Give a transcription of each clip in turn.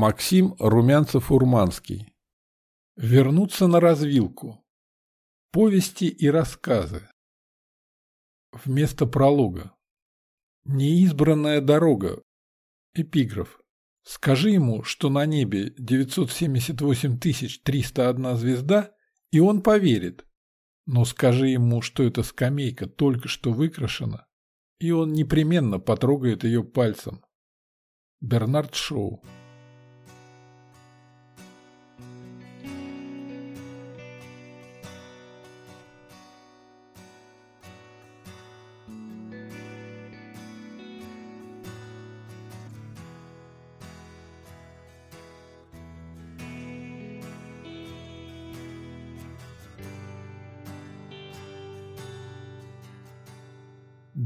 Максим Румянцев-Урманский. Вернуться на развилку. Повести и рассказы. Вместо пролога. Неизбранная дорога. Эпиграф. Скажи ему, что на небе 978 301 звезда, и он поверит. Но скажи ему, что эта скамейка только что выкрашена, и он непременно потрогает ее пальцем. Бернард Шоу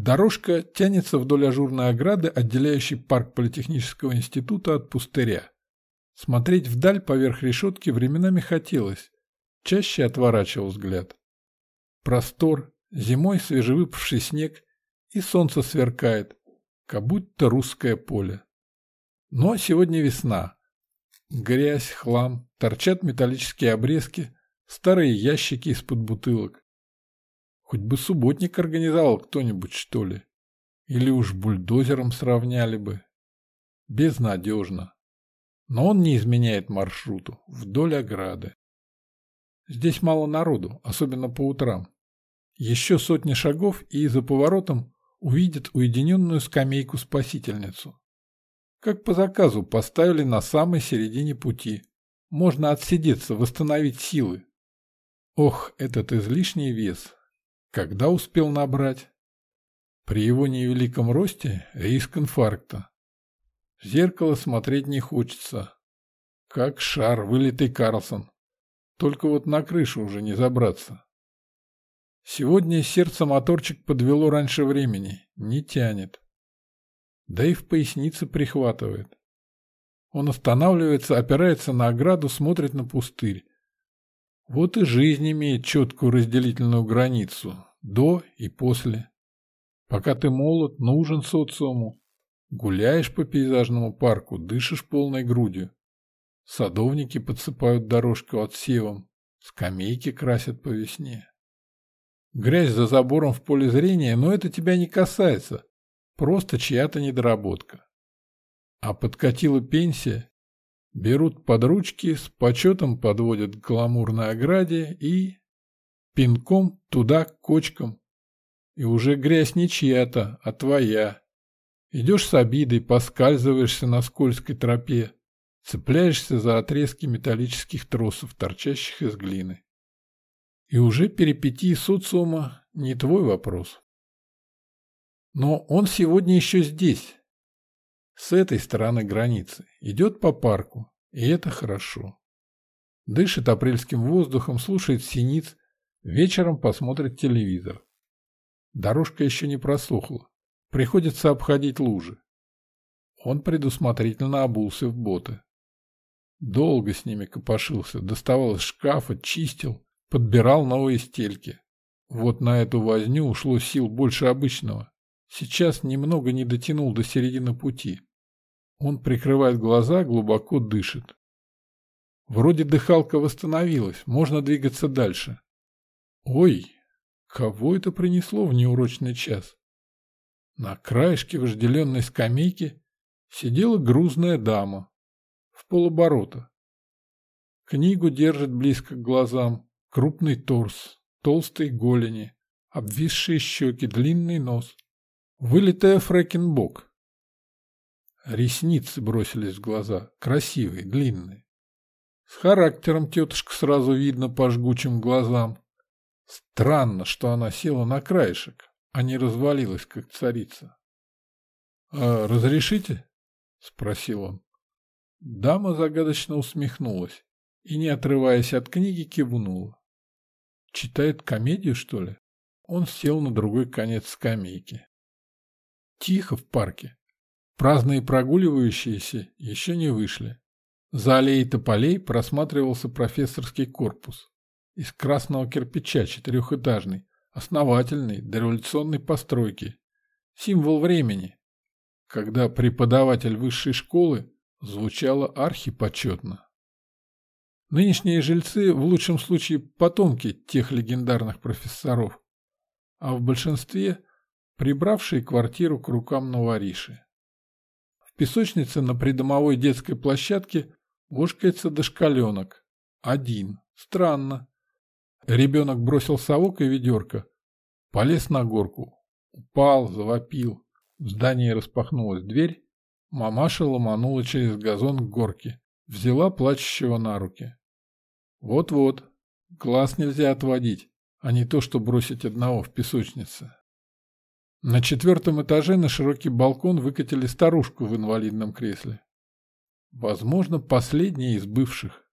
Дорожка тянется вдоль ажурной ограды, отделяющей парк Политехнического института от пустыря. Смотреть вдаль поверх решетки временами хотелось, чаще отворачивал взгляд. Простор, зимой свежевыпавший снег, и солнце сверкает, как будто русское поле. Но сегодня весна. Грязь, хлам, торчат металлические обрезки, старые ящики из-под бутылок. Хоть бы субботник организовал кто-нибудь, что ли. Или уж бульдозером сравняли бы. Безнадежно. Но он не изменяет маршруту, вдоль ограды. Здесь мало народу, особенно по утрам. Еще сотни шагов, и за поворотом увидит уединенную скамейку-спасительницу. Как по заказу поставили на самой середине пути. Можно отсидеться, восстановить силы. Ох, этот излишний вес. Когда успел набрать? При его невеликом росте риск инфаркта. В зеркало смотреть не хочется. Как шар, вылитый Карлсон. Только вот на крышу уже не забраться. Сегодня сердце моторчик подвело раньше времени. Не тянет. Да и в пояснице прихватывает. Он останавливается, опирается на ограду, смотрит на пустырь. Вот и жизнь имеет четкую разделительную границу, до и после. Пока ты молод, нужен социуму. Гуляешь по пейзажному парку, дышишь полной грудью. Садовники подсыпают дорожку отсевом, скамейки красят по весне. Грязь за забором в поле зрения, но это тебя не касается, просто чья-то недоработка. А подкатила пенсия, берут под ручки, с почетом подводят к гламурной ограде и... пинком туда, кочкам. И уже грязь не чья-то, а твоя. Идешь с обидой, поскальзываешься на скользкой тропе, цепляешься за отрезки металлических тросов, торчащих из глины. И уже перипетии социума не твой вопрос. Но он сегодня еще здесь, с этой стороны границы, идет по парку, и это хорошо. Дышит апрельским воздухом, слушает синиц, вечером посмотрит телевизор. Дорожка еще не просохла, приходится обходить лужи. Он предусмотрительно обулся в боты. Долго с ними копошился, доставал из шкафа, чистил, подбирал новые стельки. Вот на эту возню ушло сил больше обычного. Сейчас немного не дотянул до середины пути. Он прикрывает глаза, глубоко дышит. Вроде дыхалка восстановилась, можно двигаться дальше. Ой, кого это принесло в неурочный час? На краешке вожделенной скамейки сидела грузная дама в полоборота. Книгу держит близко к глазам, крупный торс, толстые голени, обвисшие щеки, длинный нос. Вылитая фрэкенбок. Ресницы бросились в глаза, красивые, длинные. С характером тетушка сразу видно по жгучим глазам. Странно, что она села на краешек, а не развалилась, как царица. «А разрешите?» — спросил он. Дама загадочно усмехнулась и, не отрываясь от книги, кивнула. «Читает комедию, что ли?» Он сел на другой конец скамейки. Тихо в парке. Праздные прогуливающиеся еще не вышли. За аллеей тополей просматривался профессорский корпус. Из красного кирпича четырехэтажный, основательный, дореволюционной постройки. Символ времени. Когда преподаватель высшей школы звучало архипочетно. Нынешние жильцы в лучшем случае потомки тех легендарных профессоров, а в большинстве прибравшие квартиру к рукам новориши. В песочнице на придомовой детской площадке вошкается дошкаленок. Один. Странно. Ребенок бросил совок и ведерко. Полез на горку. Упал, завопил. В здании распахнулась дверь. Мамаша ломанула через газон к горке. Взяла плачущего на руки. Вот-вот. Глаз нельзя отводить, а не то, что бросить одного в песочнице. На четвертом этаже на широкий балкон выкатили старушку в инвалидном кресле. Возможно, последняя из бывших.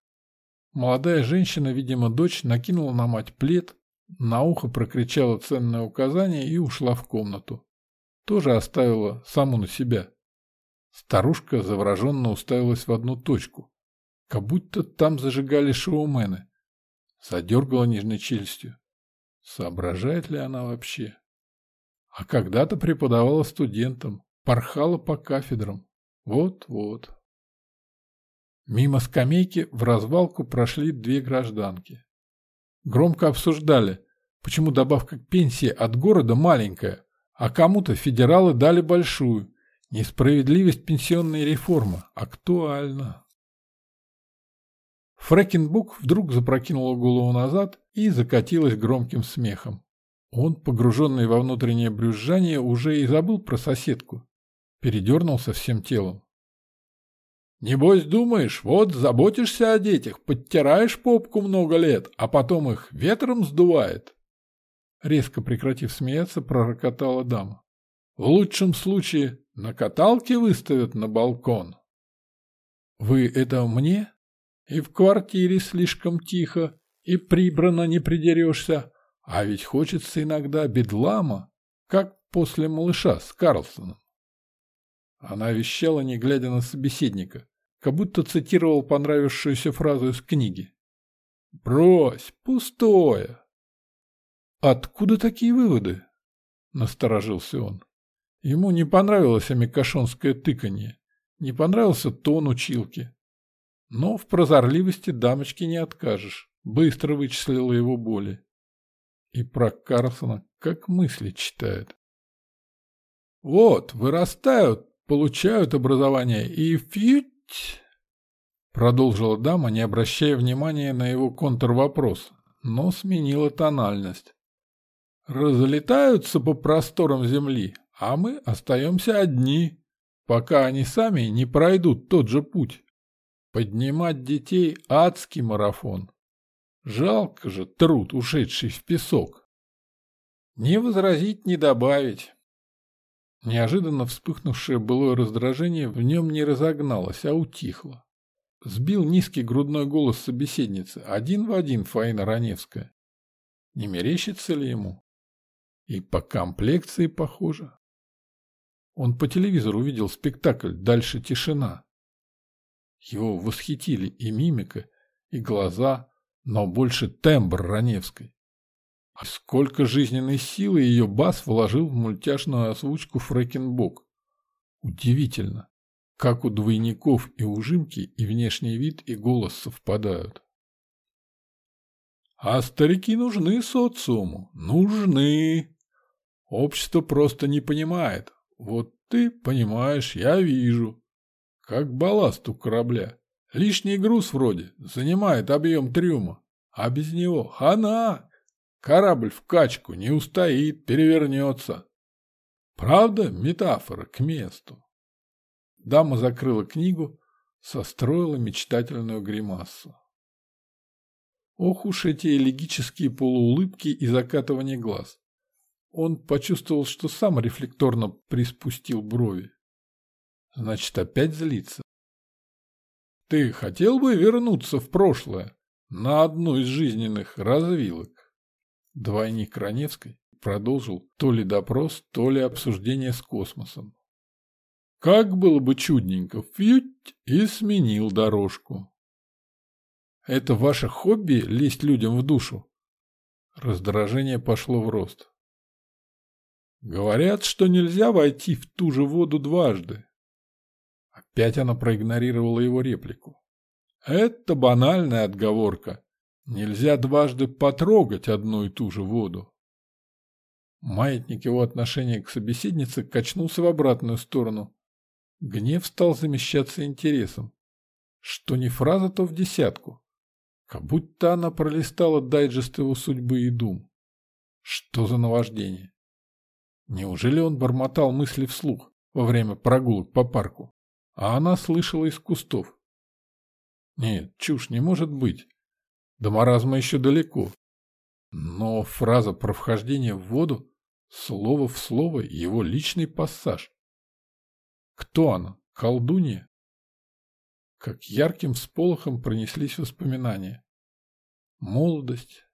Молодая женщина, видимо, дочь, накинула на мать плед, на ухо прокричала ценное указание и ушла в комнату. Тоже оставила саму на себя. Старушка завороженно уставилась в одну точку. Как будто там зажигали шоумены. Задергала нижней челюстью. Соображает ли она вообще? А когда-то преподавала студентам, порхала по кафедрам. Вот-вот. Мимо скамейки в развалку прошли две гражданки. Громко обсуждали, почему добавка к пенсии от города маленькая, а кому-то федералы дали большую. Несправедливость пенсионной реформы актуальна. Фрэкенбук вдруг запрокинула голову назад и закатилась громким смехом. Он, погруженный во внутреннее брюзжание, уже и забыл про соседку. Передернулся всем телом. Небось думаешь, вот заботишься о детях, подтираешь попку много лет, а потом их ветром сдувает. Резко прекратив смеяться, пророкотала дама. В лучшем случае на каталке выставят на балкон. Вы это мне? И в квартире слишком тихо, и прибрано не придерешься, а ведь хочется иногда бедлама, как после малыша с Карлсоном. Она вещала, не глядя на собеседника, как будто цитировал понравившуюся фразу из книги. «Брось, пустое!» «Откуда такие выводы?» — насторожился он. Ему не понравилось амикошонское тыканье, не понравился тон училки. Но в прозорливости дамочки не откажешь, быстро вычислила его боли. И про Карлсона как мысли читает. Вот, вырастают, получают образование и фьють, продолжила дама, не обращая внимания на его контрвопрос, но сменила тональность. Разлетаются по просторам земли, а мы остаемся одни, пока они сами не пройдут тот же путь. Поднимать детей — адский марафон. Жалко же труд, ушедший в песок. Не возразить, не добавить. Неожиданно вспыхнувшее былое раздражение в нем не разогналось, а утихло. Сбил низкий грудной голос собеседницы, один в один Фаина Раневская. Не мерещится ли ему? И по комплекции похоже. Он по телевизору увидел спектакль «Дальше тишина». Его восхитили и мимика, и глаза, но больше тембр Раневской. А сколько жизненной силы ее бас вложил в мультяшную озвучку Фрэкенбок. Удивительно, как у двойников и ужимки и внешний вид, и голос совпадают. А старики нужны социуму, нужны. Общество просто не понимает. Вот ты понимаешь, я вижу. Как балласт у корабля. Лишний груз вроде занимает объем трюма, а без него хана. Корабль в качку не устоит, перевернется. Правда, метафора к месту. Дама закрыла книгу, состроила мечтательную гримасу. Ох уж эти элегические полуулыбки и закатывание глаз. Он почувствовал, что сам рефлекторно приспустил брови. Значит, опять злится. Ты хотел бы вернуться в прошлое, на одну из жизненных развилок? Двойник Раневской продолжил то ли допрос, то ли обсуждение с космосом. Как было бы чудненько, фьють, и сменил дорожку. Это ваше хобби лезть людям в душу? Раздражение пошло в рост. Говорят, что нельзя войти в ту же воду дважды. Опять она проигнорировала его реплику. Это банальная отговорка. Нельзя дважды потрогать одну и ту же воду. Маятник его отношения к собеседнице качнулся в обратную сторону. Гнев стал замещаться интересом. Что не фраза, то в десятку. Как будто она пролистала дайджест его судьбы и дум. Что за наваждение? Неужели он бормотал мысли вслух во время прогулок по парку, а она слышала из кустов? Нет, чушь не может быть. До маразма еще далеко. Но фраза про вхождение в воду, слово в слово, его личный пассаж. Кто она? Колдунья? Как ярким всполохом пронеслись воспоминания. Молодость,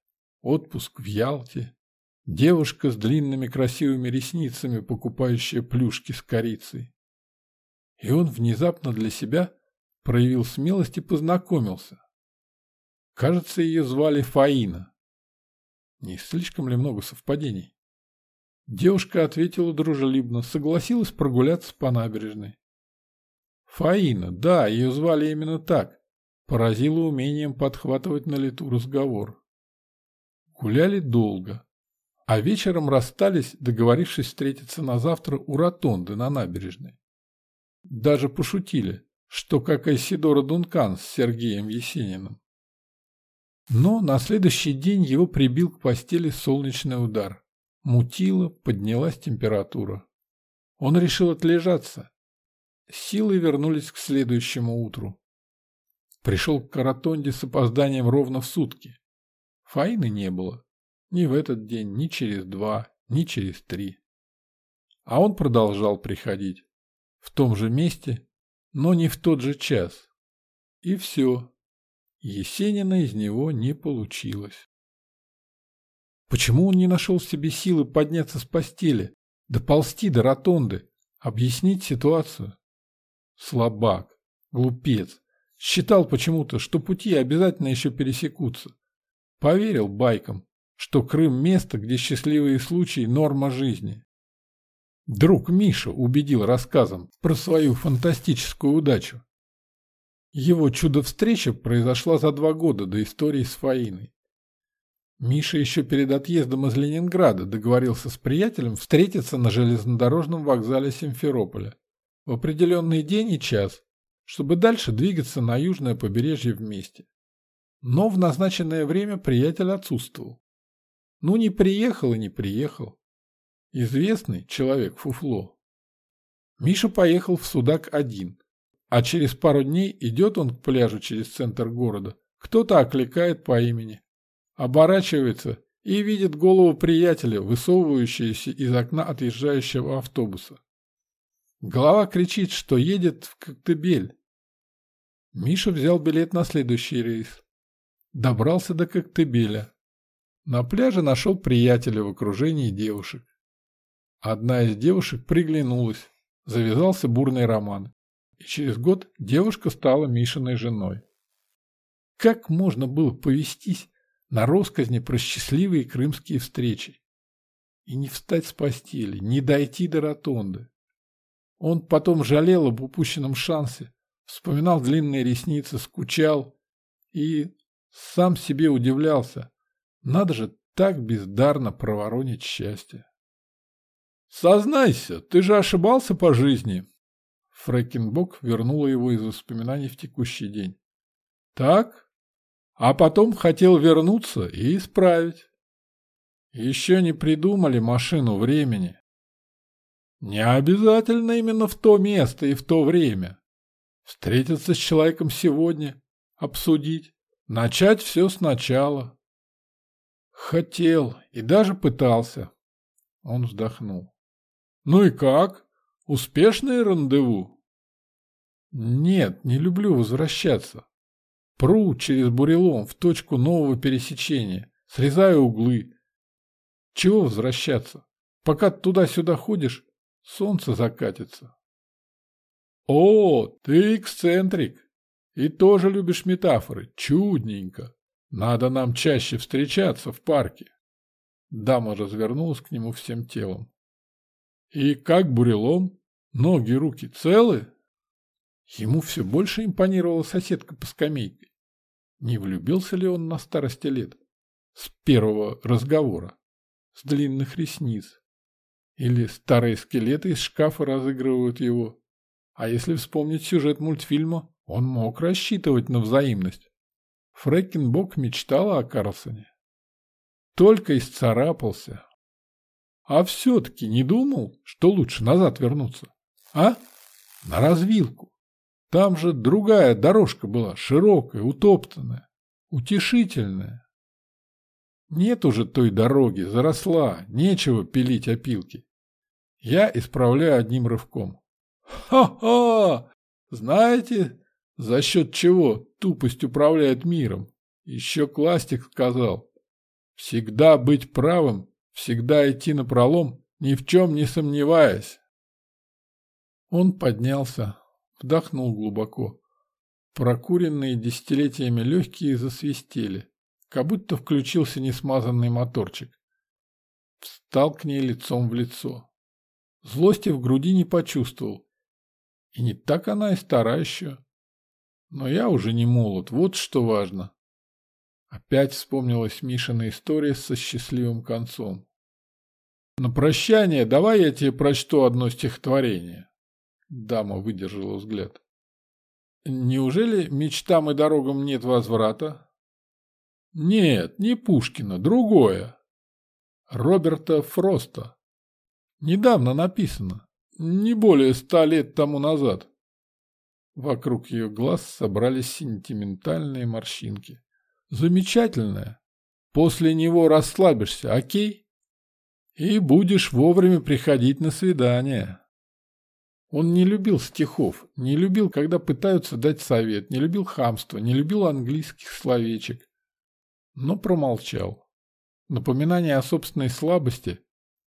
отпуск в Ялте, девушка с длинными красивыми ресницами, покупающая плюшки с корицей. И он внезапно для себя проявил смелость и познакомился. Кажется, ее звали Фаина. Не слишком ли много совпадений? Девушка ответила дружелюбно, согласилась прогуляться по набережной. Фаина, да, ее звали именно так. Поразила умением подхватывать на лету разговор. Гуляли долго, а вечером расстались, договорившись встретиться на завтра у ротонды на набережной. Даже пошутили, что как Айсидора Дункан с Сергеем Есениным. Но на следующий день его прибил к постели солнечный удар. Мутило, поднялась температура. Он решил отлежаться Силы вернулись к следующему утру. Пришел к Каратонде с опозданием ровно в сутки. Фаины не было. Ни в этот день, ни через два, ни через три. А он продолжал приходить. В том же месте, но не в тот же час. И все. Есенина из него не получилось. Почему он не нашел в себе силы подняться с постели, доползти до ротонды, объяснить ситуацию? Слабак, глупец. Считал почему-то, что пути обязательно еще пересекутся. Поверил байкам, что Крым – место, где счастливые случаи – норма жизни. Друг Миша убедил рассказом про свою фантастическую удачу. Его чудо-встреча произошла за два года до истории с Фаиной. Миша еще перед отъездом из Ленинграда договорился с приятелем встретиться на железнодорожном вокзале Симферополя в определенный день и час, чтобы дальше двигаться на южное побережье вместе. Но в назначенное время приятель отсутствовал. Ну, не приехал и не приехал. Известный человек Фуфло. Миша поехал в Судак один, а через пару дней идет он к пляжу через центр города. Кто-то окликает по имени. Оборачивается и видит голову приятеля, высовывающуюся из окна отъезжающего автобуса. Голова кричит, что едет в Коктебель. Миша взял билет на следующий рейс. Добрался до Коктебеля. На пляже нашел приятеля в окружении девушек. Одна из девушек приглянулась. Завязался бурный роман. И через год девушка стала Мишиной женой. Как можно было повестись на росказни про счастливые крымские встречи? И не встать с постели, не дойти до ротонды. Он потом жалел об упущенном шансе, вспоминал длинные ресницы, скучал и сам себе удивлялся. Надо же так бездарно проворонить счастье. «Сознайся, ты же ошибался по жизни!» Фрэкенбок вернула его из воспоминаний в текущий день. «Так? А потом хотел вернуться и исправить. Еще не придумали машину времени. Не обязательно именно в то место и в то время. Встретиться с человеком сегодня, обсудить, начать все сначала. Хотел и даже пытался. Он вздохнул. Ну и как? Успешное рандеву? Нет, не люблю возвращаться. Пру через бурелом в точку нового пересечения, срезаю углы. Чего возвращаться? Пока туда-сюда ходишь, Солнце закатится. О, ты эксцентрик. И тоже любишь метафоры. Чудненько. Надо нам чаще встречаться в парке. Дама развернулась к нему всем телом. И как бурелом? Ноги, руки целы? Ему все больше импонировала соседка по скамейке. Не влюбился ли он на старости лет? С первого разговора. С длинных ресниц. Или старые скелеты из шкафа разыгрывают его. А если вспомнить сюжет мультфильма, он мог рассчитывать на взаимность. Фрэкенбок мечтала о Карлсоне. Только исцарапался. А все-таки не думал, что лучше назад вернуться. А? На развилку. Там же другая дорожка была, широкая, утоптанная, утешительная. Нет уже той дороги, заросла, нечего пилить опилки. Я исправляю одним рывком. Ха-ха! Знаете, за счет чего тупость управляет миром? Еще Кластик сказал. Всегда быть правым, всегда идти на пролом, ни в чем не сомневаясь. Он поднялся, Вдохнул глубоко. Прокуренные десятилетиями легкие засвистели, как будто включился несмазанный моторчик. Встал к ней лицом в лицо. Злости в груди не почувствовал. И не так она и стара еще. Но я уже не молод, вот что важно. Опять вспомнилась Мишина история со счастливым концом. На прощание давай я тебе прочту одно стихотворение. Дама выдержала взгляд. Неужели мечтам и дорогам нет возврата? Нет, не Пушкина, другое. Роберта Фроста. Недавно написано, не более ста лет тому назад. Вокруг ее глаз собрались сентиментальные морщинки. Замечательное. После него расслабишься, окей? И будешь вовремя приходить на свидание. Он не любил стихов, не любил, когда пытаются дать совет, не любил хамства, не любил английских словечек. Но промолчал. Напоминание о собственной слабости,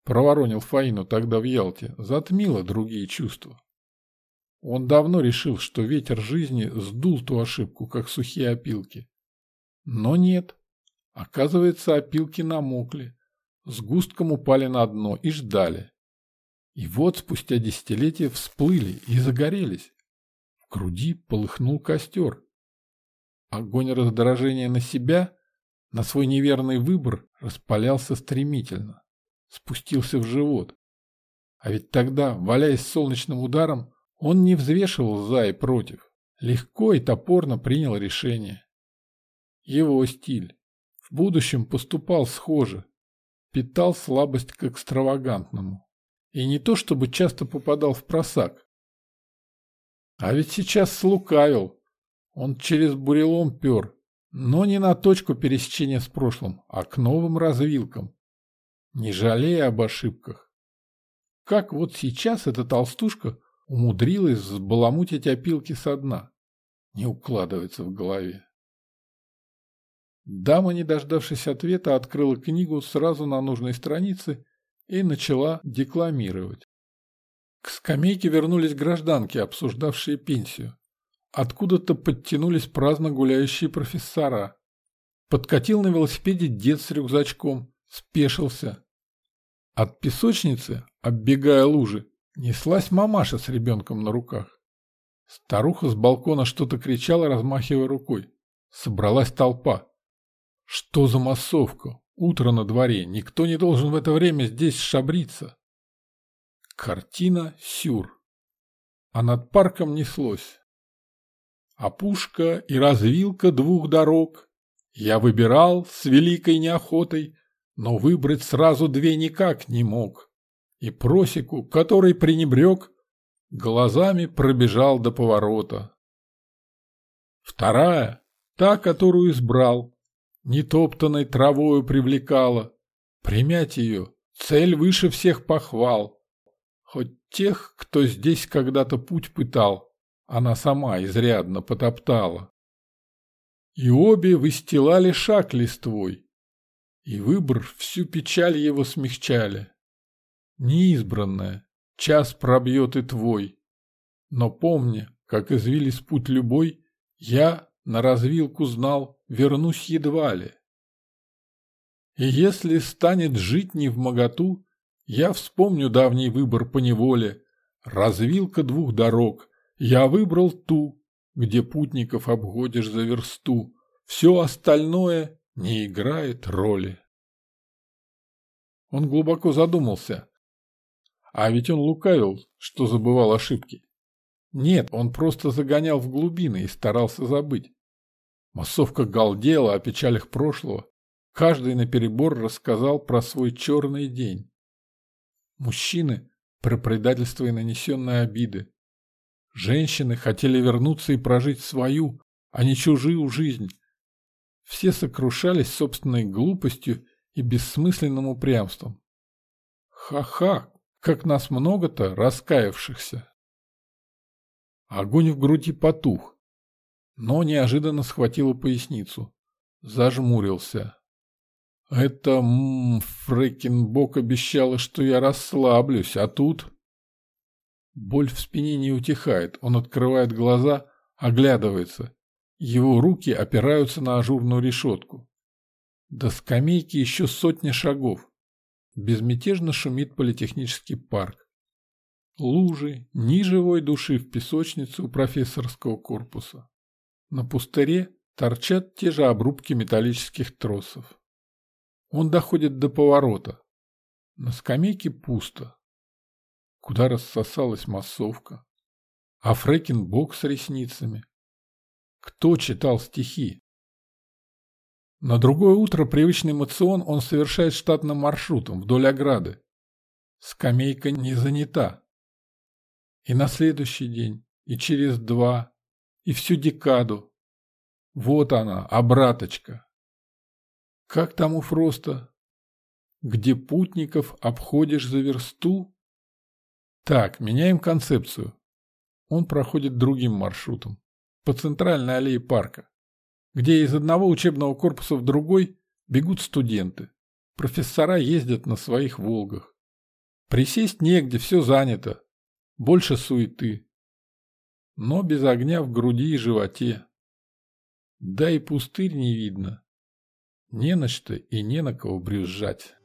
проворонил Фаину тогда в Ялте, затмило другие чувства. Он давно решил, что ветер жизни сдул ту ошибку, как сухие опилки. Но нет. Оказывается, опилки намокли, с густком упали на дно и ждали. И вот спустя десятилетия всплыли и загорелись. В груди полыхнул костер. Огонь раздражения на себя, на свой неверный выбор, распалялся стремительно. Спустился в живот. А ведь тогда, валяясь солнечным ударом, он не взвешивал за и против. Легко и топорно принял решение. Его стиль. В будущем поступал схоже. Питал слабость к экстравагантному. И не то чтобы часто попадал в просак. А ведь сейчас слукавил. Он через бурелом пер, но не на точку пересечения с прошлым, а к новым развилкам, не жалея об ошибках. Как вот сейчас эта толстушка умудрилась взбаламутить опилки со дна, не укладывается в голове. Дама, не дождавшись ответа, открыла книгу сразу на нужной странице и начала декламировать. К скамейке вернулись гражданки, обсуждавшие пенсию. Откуда-то подтянулись праздно гуляющие профессора. Подкатил на велосипеде дед с рюкзачком, спешился. От песочницы, оббегая лужи, неслась мамаша с ребенком на руках. Старуха с балкона что-то кричала, размахивая рукой. Собралась толпа. Что за массовка? Утро на дворе, никто не должен в это время здесь шабриться. Картина сюр. А над парком неслось. Опушка и развилка двух дорог. Я выбирал с великой неохотой, но выбрать сразу две никак не мог. И просеку, который пренебрег, глазами пробежал до поворота. Вторая, та, которую избрал, нетоптанной травою привлекала. Примять ее — цель выше всех похвал. Хоть тех, кто здесь когда-то путь пытал, она сама изрядно потоптала. И обе выстилали шаг листвой, и выбор всю печаль его смягчали. Неизбранная, час пробьет и твой, но помни, как извились путь любой, я на развилку знал, вернусь едва ли. И если станет жить не в моготу, я вспомню давний выбор по неволе, развилка двух дорог, Я выбрал ту, где путников обходишь за версту. Все остальное не играет роли. Он глубоко задумался. А ведь он лукавил, что забывал ошибки. Нет, он просто загонял в глубины и старался забыть. Массовка галдела о печалях прошлого. Каждый наперебор рассказал про свой черный день. Мужчины – про предательство и нанесенные обиды. Женщины хотели вернуться и прожить свою, а не чужую жизнь. Все сокрушались собственной глупостью и бессмысленным упрямством. Ха-ха, как нас много-то раскаявшихся. Огонь в груди потух, но неожиданно схватило поясницу. Зажмурился. Это Фрекенбок обещала, что я расслаблюсь, а тут... Боль в спине не утихает, он открывает глаза, оглядывается. Его руки опираются на ажурную решетку. До скамейки еще сотня шагов. Безмятежно шумит политехнический парк. Лужи, ни живой души в песочнице у профессорского корпуса. На пустыре торчат те же обрубки металлических тросов. Он доходит до поворота. На скамейке пусто. Куда рассосалась массовка? А Фрекенбок с ресницами? Кто читал стихи? На другое утро привычный мацион он совершает штатным маршрутом вдоль ограды. Скамейка не занята. И на следующий день, и через два, и всю декаду. Вот она, обраточка. Как там у Фроста? Где путников обходишь за версту? Так, меняем концепцию. Он проходит другим маршрутом, по центральной аллее парка, где из одного учебного корпуса в другой бегут студенты. Профессора ездят на своих «Волгах». Присесть негде, все занято. Больше суеты. Но без огня в груди и животе. Да и пустырь не видно. Не на что и не на кого брюзжать.